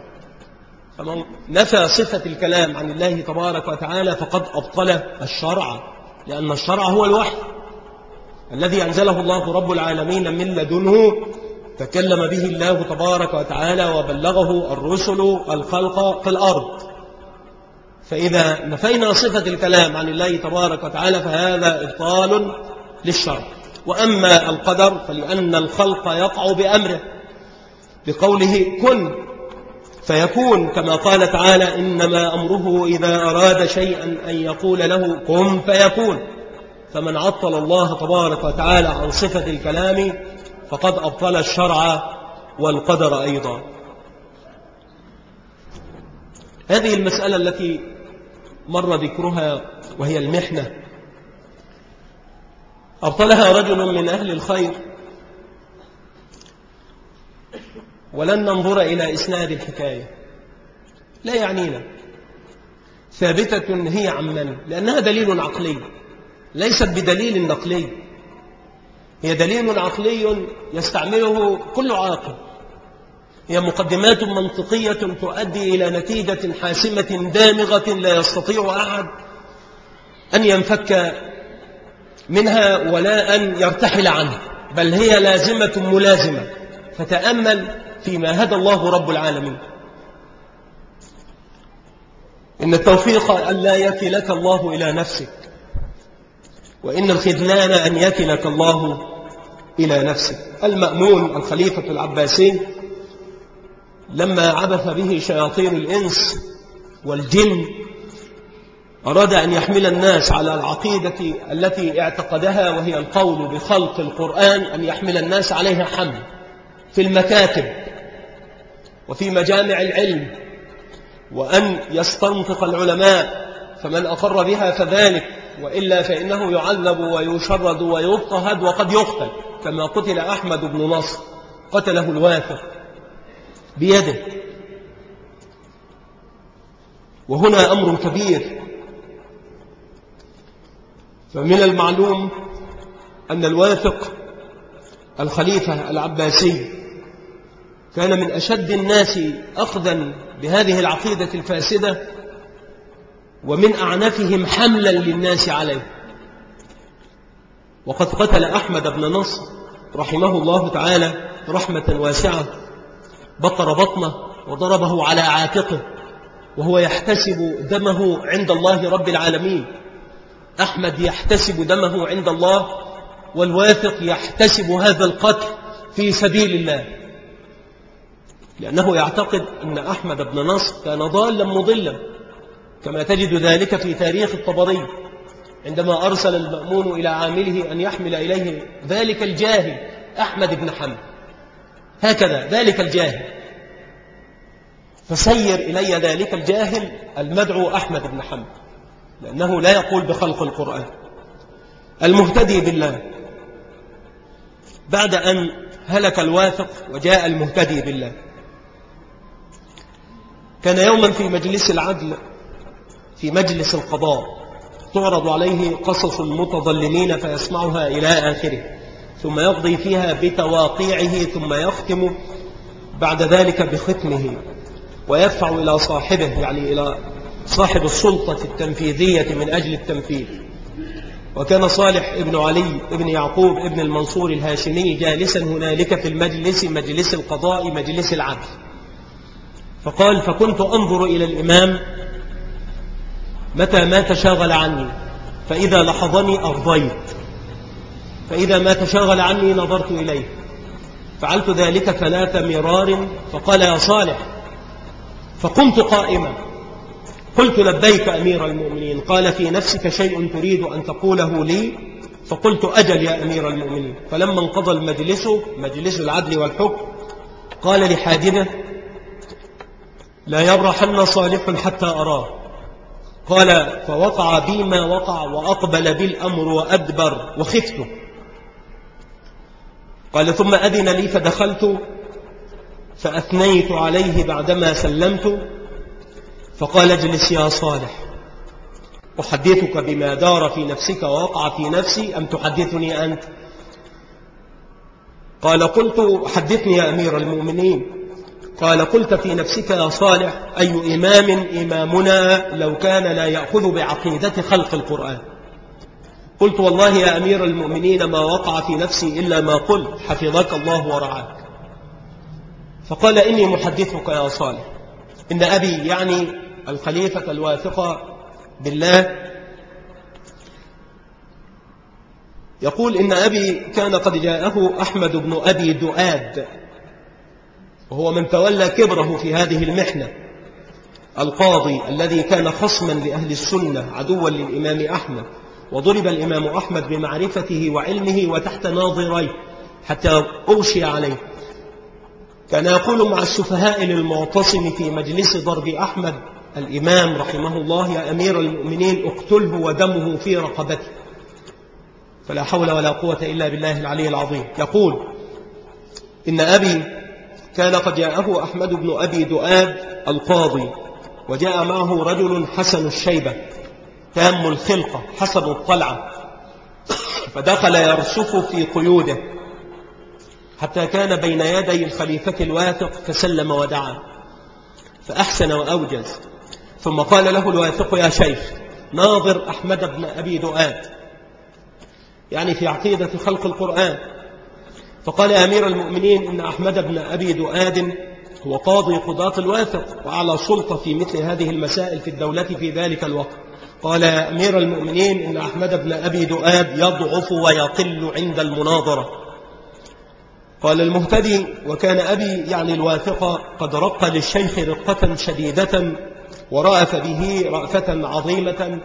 فمن نفى صفة الكلام عن الله تبارك وتعالى فقد أبطل الشرع لأن الشرع هو الوحي. الذي أنزله الله رب العالمين من لدنه تكلم به الله تبارك وتعالى وبلغه الرسل الخلق في الأرض. فإذا نفينا صفة الكلام عن الله تبارك وتعالى فهذا إبطال للشرع. وأما القدر فلأن الخلق يقع بأمره. بقوله كن فيكون كما قال تعالى إنما أمره إذا أراد شيئا أن يقول له كن فيكون. فمن عطل الله تبارك وتعالى عن صفة الكلام فقد أبطل الشرع والقدر أيضا. هذه المسألة التي مر ذكرها وهي المحنة. أبطلها رجل من أهل الخير. ولن ننظر إلى إسناد الحكاية. لا يعنينا. ثابتة هي عن من لأنها دليل عقلي ليست بدليل نقلي. هي دليل عقلي يستعمله كل عاقل. هي مقدمات منطقية تؤدي إلى نتيجة حاسمة دامغة لا يستطيع أحد أن ينفك منها ولا أن يرتحل عنها بل هي لازمة ملازمة. فتأمل فيما هدى الله رب العالمين. إن التوفيق أن لا يكلك الله إلى نفسك. وإن الخذلان أن يكلك الله إلى نفسك المأمون الخليفة العباسي لما عبث به شياطين الإنس والجن أراد أن يحمل الناس على العقيدة التي اعتقدها وهي القول بخلق القرآن أن يحمل الناس عليها حمل في المكاتب وفي مجامع العلم وأن يستنطق العلماء فمن أقر بها فذلك. وإلا فإنه يعذب ويشرد ويضطهد وقد يقتل كما قتل أحمد بن نصر قتله الواثق بيده. وهنا أمر كبير. فمن المعلوم أن الواثق الخليفة العباسي كان من أشد الناس أخذا بهذه العقيدة الفاسدة ومن أعنفهم حملا للناس عليه. وقد قتل أحمد بن نصر رحمه الله تعالى رحمة واسعة. بطر بطنه وضربه على عاتقه وهو يحتسب دمه عند الله رب العالمين. أحمد يحتسب دمه عند الله والواثق يحتسب هذا القتل في سبيل الله. لأنه يعتقد أن أحمد بن نصر كان ضالا مضلا. كما تجد ذلك في تاريخ الطبري عندما أرسل المأمون إلى عامله أن يحمل إليه ذلك الجاهل أحمد بن حمد هكذا ذلك الجاهل. فسير إلي ذلك الجاهل المدعو أحمد بن حمد لأنه لا يقول بخلق القرآن. المهتدي بالله. بعد أن هلك الواثق وجاء المهتدي بالله. كان يوما في مجلس العدل في مجلس القضاء. تعرض عليه قصص المتظلمين فيسمعها إلى آخره. ثم يقضي فيها بتواقيعه ثم يختم بعد ذلك بختمه. ويدفع إلى صاحبه يعني إلى صاحب السلطة التنفيذية من أجل التنفيذ. وكان صالح ابن علي ابن يعقوب ابن المنصور الهاشمي جالسا هنالك في المجلس مجلس القضاء مجلس العدل. فقال فكنت أنظر إلى الإمام متى ما تشاغل عني فإذا لحظني أرضيت. فإذا ما تشاغل عني نظرت إليه. فعلت ذلك ثلاث مرار فقال يا صالح فقمت قائما. قلت لبيك أمير المؤمنين قال في نفسك شيء تريد أن تقوله لي؟ فقلت أجل يا أمير المؤمنين. فلما انقضى المجلس مجلس العدل والحكم قال لحاجبه لا يبرحن صالح حتى أراه. قال فوقع بي ما وقع وأقبل بالأمر وأدبر وخفته قال ثم أذن لي فدخلت فأثنيت عليه بعدما سلمت. فقال اجلس يا صالح. أحدثك بما دار في نفسك ووقع في نفسي أم تحدثني أنت؟ قال قلت حدثني يا أمير المؤمنين. قال قلت في نفسك يا صالح أي إمام إمامنا لو كان لا يأخذ بعقيدة خلق القرآن؟ قلت والله يا أمير المؤمنين ما وقع في نفسي إلا ما قلت حفظك الله ورعاك. فقال إني محدثك يا صالح. إن أبي يعني الخليفة الواثقة بالله يقول إن أبي كان قد جاءه أحمد بن أبي دؤاد. وهو من تولى كبره في هذه المحنة. القاضي الذي كان خصما لأهل السنة عدوا للإمام أحمد وضرب الإمام أحمد بمعرفته وعلمه وتحت ناظريه حتى أغشي عليه. كان يقول مع السفهاء للمعتصم في مجلس ضرب أحمد الإمام رحمه الله يا أمير المؤمنين اقتله ودمه في رقبته فلا حول ولا قوة إلا بالله العلي العظيم. يقول إن أبي كان قد جاءه أحمد بن أبي دؤاد القاضي وجاء معه رجل حسن الشيبة تام الخلقة حسن الطلعة فدخل يرشف في قيوده حتى كان بين يدي الخليفة الواثق فسلم ودعا فأحسن وأوجز ثم قال له الواثق يا شيخ ناظر أحمد بن أبي دؤاد يعني في عقيدة خلق القرآن. فقال أمير المؤمنين إن أحمد بن أبي دؤاد هو قاضي قضاة الواثق وأعلى سلطة في مثل هذه المسائل في الدولة في ذلك الوقت. قال أمير المؤمنين إن أحمد بن أبي دؤاد يضعف ويقل عند المناظرة. قال المهتدي وكان أبي يعني الواثق قد رق للشيخ رقة شديدة ورأف به رأفة عظيمة.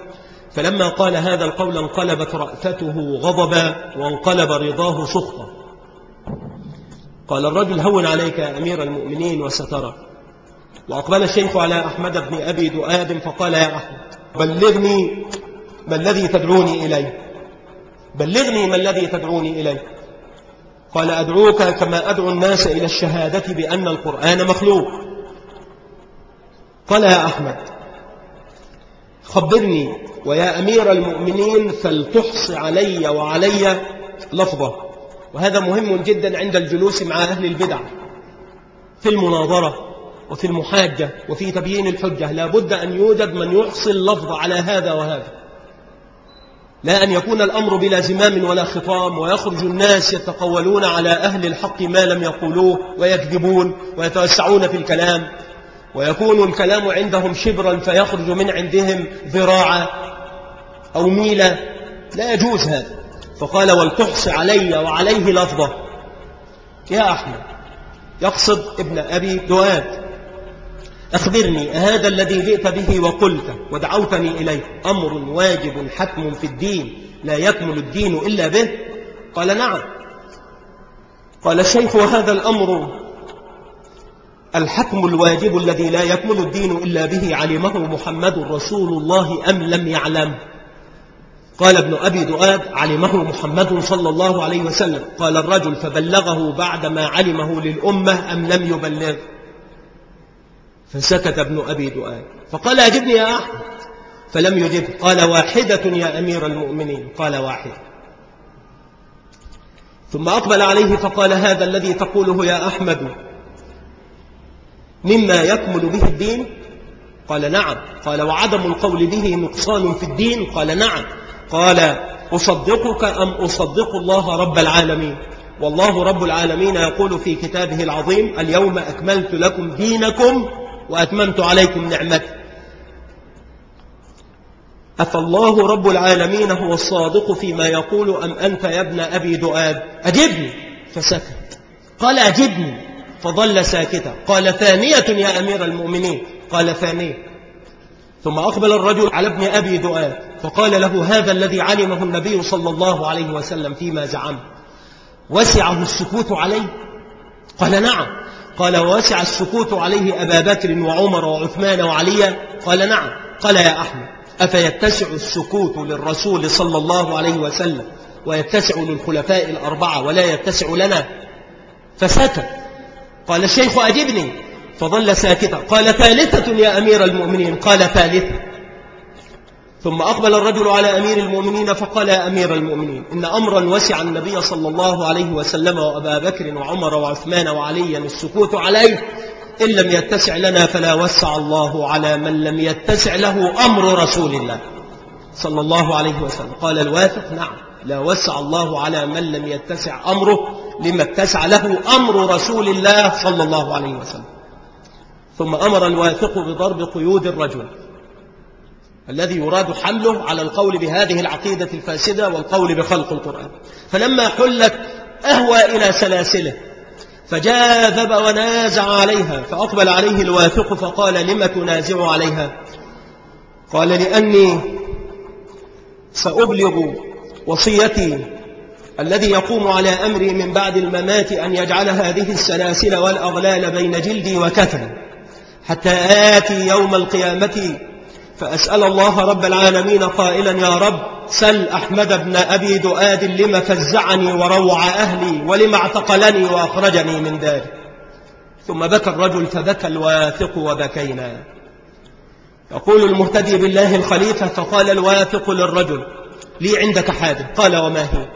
فلما قال هذا القول انقلبت رأفته غضبا وانقلب رضاه سخطا. قال الرجل هون عليك يا أمير المؤمنين وسترى. وأقبل الشيخ على أحمد بن أبي دؤاد فقال يا أحمد بلغني ما الذي تدعوني إليه. بلغني ما الذي تدعوني إليه. قال أدعوك كما أدعو الناس إلى الشهادة بأن القرآن مخلوق. قال يا أحمد خبرني ويا أمير المؤمنين فلتحص علي وعلي لفظة. وهذا مهم جدا عند الجلوس مع أهل البدع. في المناظرة وفي المحاجة وفي تبيين الحجة لا بد أن يوجد من يحصي اللفظ على هذا وهذا. لا أن يكون الأمر بلا زمام ولا خطام ويخرج الناس يتقولون على أهل الحق ما لم يقولوه ويكذبون ويتوسعون في الكلام. ويكون الكلام عندهم شبرا فيخرج من عندهم ذراعا أو ميلا. لا يجوز هذا. فقال ولتحص علي وعليه لفظة. يا أحمد يقصد ابن أبي دواد أخبرني هذا الذي جئت به وقلت ودعوتني إليه أمر واجب حتم في الدين لا يكمل الدين إلا به؟ قال نعم. قال الشيخ وهذا الأمر الحكم الواجب الذي لا يكمل الدين إلا به علمه محمد رسول الله أم لم يعلم؟ قال ابن أبي دؤاد علمه محمد صلى الله عليه وسلم قال الرجل فبلغه بعدما علمه للأمة أم لم يبلغ؟ فسكت ابن أبي دؤاد. فقال أجبني يا أحمد. فلم يجب. قال واحدة يا أمير المؤمنين. قال واحدة ثم أقبل عليه فقال هذا الذي تقوله يا أحمد مما يكمل به الدين؟ قال نعم. قال وعدم القول به نقصان في الدين؟ قال نعم. قال أصدقك أم أصدق الله رب العالمين؟ والله رب العالمين يقول في كتابه العظيم اليوم أكملت لكم دينكم وأتممت عليكم نعمتي. أفالله رب العالمين هو الصادق فيما يقول أم أنت يا ابن أبي دؤاد؟ أجبني فسكت. قال أجبني فظل ساكتا. قال ثانية يا أمير المؤمنين. قال ثانية. ثم أقبل الرجل على ابن أبي دؤاد فقال له هذا الذي علمه النبي صلى الله عليه وسلم فيما زعم وسعه السكوت عليه؟ قال نعم. قال وسع السكوت عليه أبا بكر وعمر وعثمان وعليا قال نعم. قال يا أحمد أفيتسع السكوت للرسول صلى الله عليه وسلم؟ ويتسع للخلفاء الأربعة ولا يتسع لنا؟ فسكت. قال الشيخ أجبني. فظل ساكتا. قال ثالثة يا أمير المؤمنين. قال ثالثة. ثم أقبل الرجل على أمير المؤمنين فقال يا أمير المؤمنين إن أمرا وسع النبي صلى الله عليه وسلم وأبا بكر وعمر وعثمان وعليا السكوت عليه إن لم يتسع لنا فلا وسع الله على من لم يتسع له أمر رسول الله صلى الله عليه وسلم. قال الواثق نعم لا وسع الله على من لم يتسع أمره لما اتسع له أمر رسول الله صلى الله عليه وسلم. ثم أمر الواثق بضرب قيود الرجل الذي يراد حمله على القول بهذه العقيدة الفاسدة والقول بخلق القرآن. فلما حلت أهوى إلى سلاسله فجاذب ونازع عليها فأقبل عليه الواثق فقال لم تنازع عليها؟ قال لأني سأبلغ وصيتي الذي يقوم على أمري من بعد الممات أن يجعل هذه السلاسل والأغلال بين جلدي وكتري حتى آتي يوم القيامة. فأسأل الله رب العالمين قائلا يا رب سل أحمد بن أبي دؤاد لما فزعني وروع أهلي ولما اعتقلني وأخرجني من داري. ثم بكى الرجل فبكى الواثق وبكينا. يقول المهتدي بالله الخليفة فقال الواثق للرجل لي عندك حاجة. قال وما هي؟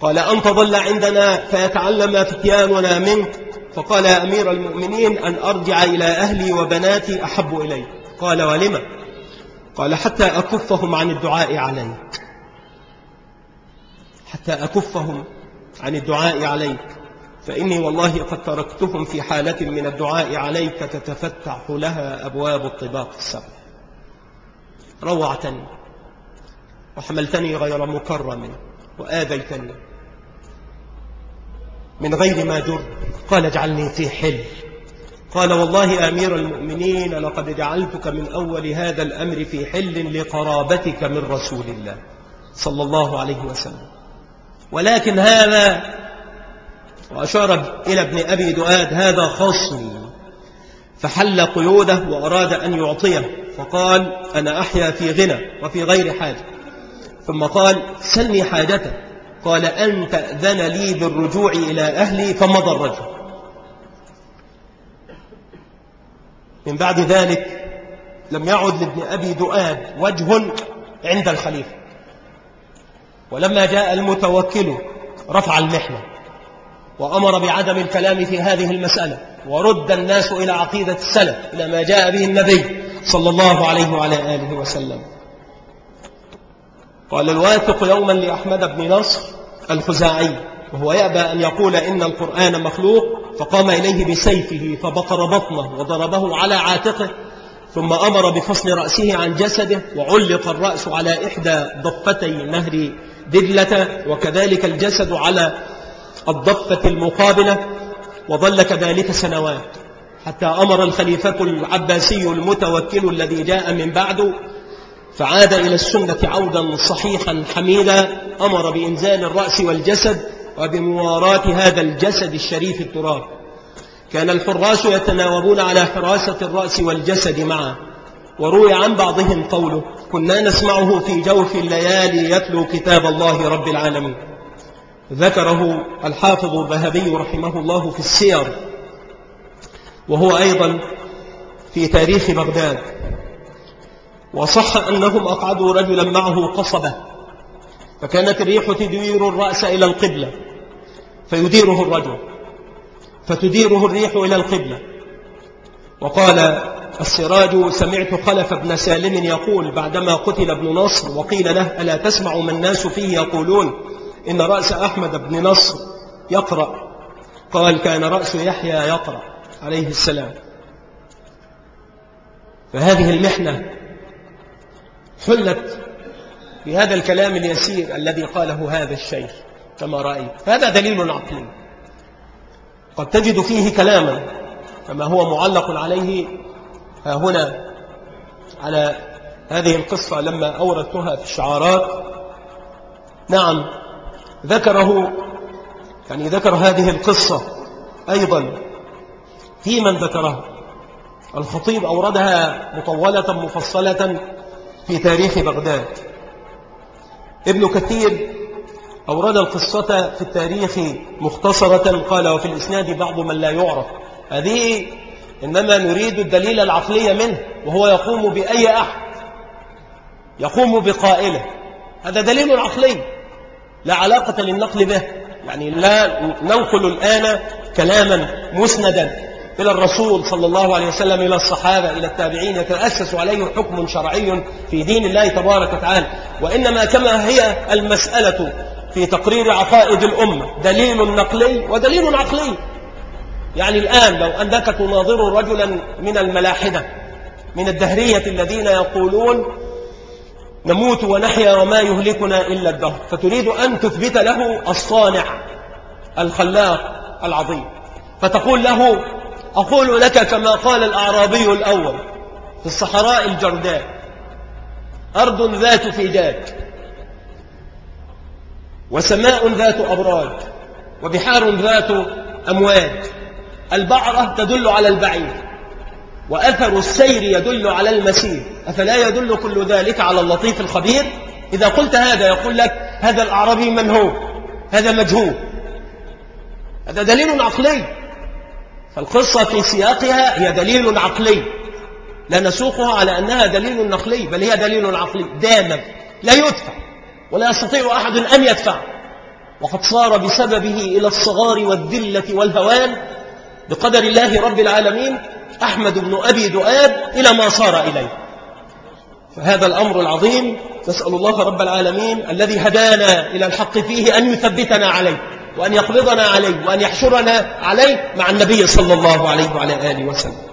قال أن تظل عندنا فيتعلم فتياننا منك فقال يا أمير المؤمنين أن أرجع إلى أهلي وبناتي أحب إلي. قال ولم؟ قال حتى أكفهم عن الدعاء عليك. حتى أكفهم عن الدعاء عليك. فإني والله قد تركتهم في حالة من الدعاء عليك تتفتح لها أبواب الطباق السبع. روعتني وحملتني غير مكرم وآذيتني من غير ما جر قال اجعلني في حل. قال والله أمير المؤمنين لقد جعلتك من أول هذا الأمر في حل لقرابتك من رسول الله صلى الله عليه وسلم. ولكن هذا وأشار إلى ابن أبي دؤاد هذا خصمي فحل قيوده وأراد أن يعطيه. فقال أنا أحيا في غنى وفي غير حاجة. ثم قال سلني حاجته قال أن تأذن لي بالرجوع إلى أهلي فمضى الرجل. من بعد ذلك لم يعد لابن أبي دؤاد وجه عند الخليفة. ولما جاء المتوكل رفع المحنة وأمر بعدم الكلام في هذه المسألة ورد الناس إلى عقيدة السلف إلى ما جاء به النبي صلى الله عليه وعلى آله وسلم. قال الواثق يوما لأحمد بن نصر الخزاعي وهو يأبى أن يقول إن القرآن مخلوق فقام إليه بسيفه فبقر بطنه وضربه على عاتقه ثم أمر بفصل رأسه عن جسده وعلق الرأس على إحدى ضفتي نهر دجلة وكذلك الجسد على الضفة المقابلة وظل كذلك سنوات. حتى أمر الخليفة العباسي المتوكل الذي جاء من بعده فعاد إلى السنة عودا صحيحا حميدا أمر بإنزال الرأس والجسد وبمواراة هذا الجسد الشريف التراب. كان الحراس يتناوبون على حراسة الرأس والجسد معا. وروي عن بعضهم قوله كنا نسمعه في جوف الليالي يتلو كتاب الله رب العالمين ذكره الحافظ الذهبي رحمه الله في السير. وهو أيضا في تاريخ بغداد. وصح أنهم أقعدوا رجلا معه قصبة فكانت الريح تدير الرأس إلى القبلة فيديره الرجل فتديره الريح إلى القبلة. وقال السراج سمعت خلف بن سالم يقول بعدما قتل ابن نصر وقيل له ألا تسمع ما الناس فيه يقولون؟ إن رأس أحمد بن نصر يقرأ. قال كان رأس يحيى يقرأ عليه السلام. فهذه المحنة حلت بهذا الكلام اليسير الذي قاله هذا الشيخ كما رأيت. هذا دليل عقلي. قد تجد فيه كلاما كما هو معلق عليه ها هنا على هذه القصة لما أوردتها في الشعارات. نعم ذكره يعني ذكر هذه القصة أيضا في من ذكرها. الخطيب أوردها مطولة مفصلة في تاريخ بغداد. ابن كثير أورد القصة في التاريخ مختصرة قال وفي الإسناد بعض من لا يعرف. هذه إنما نريد الدليل العقلي منه وهو يقوم بأي أحد يقوم بقائله. هذا دليل عقلي لا علاقة للنقل به. يعني لا ننقل الآن كلاما مسندا. إلى الرسول صلى الله عليه وسلم إلى الصحابة إلى التابعين يتأسس عليه حكم شرعي في دين الله تبارك وتعالى. وإنما كما هي المسألة في تقرير عقائد الأمة دليل نقلي ودليل عقلي. يعني الآن لو أنك تناظر رجلا من الملاحدة من الدهرية الذين يقولون نموت ونحيا وما يهلكنا إلا الدهر فتريد أن تثبت له الصانع الخلاق العظيم. فتقول له أقول لك كما قال الأعرابي الأول في الصحراء الجرداء أرض ذات فجاج وسماء ذات أبراج وبحار ذات أمواج. البعرة تدل على البعير وأثر السير يدل على المسير. أفلا يدل كل ذلك على اللطيف الخبير؟ إذا قلت هذا يقول لك هذا الأعرابي من هو؟ هذا مجهول. هذا دليل عقلي. فالقصة في سياقها هي دليل عقلي. لا نسوقها على أنها دليل نقلي بل هي دليل عقلي دائما لا يدفع ولا يستطيع أحد أن يدفع. وقد صار بسببه إلى الصغار والذلة والهوان بقدر الله رب العالمين أحمد بن أبي دؤاب إلى ما صار إليه. فهذا الأمر العظيم نسأل الله رب العالمين الذي هدانا إلى الحق فيه أن يثبتنا عليه. وأن يقبضنا عليه وأن يحشرنا عليه مع النبي صلى الله عليه وعلى آله وسلم.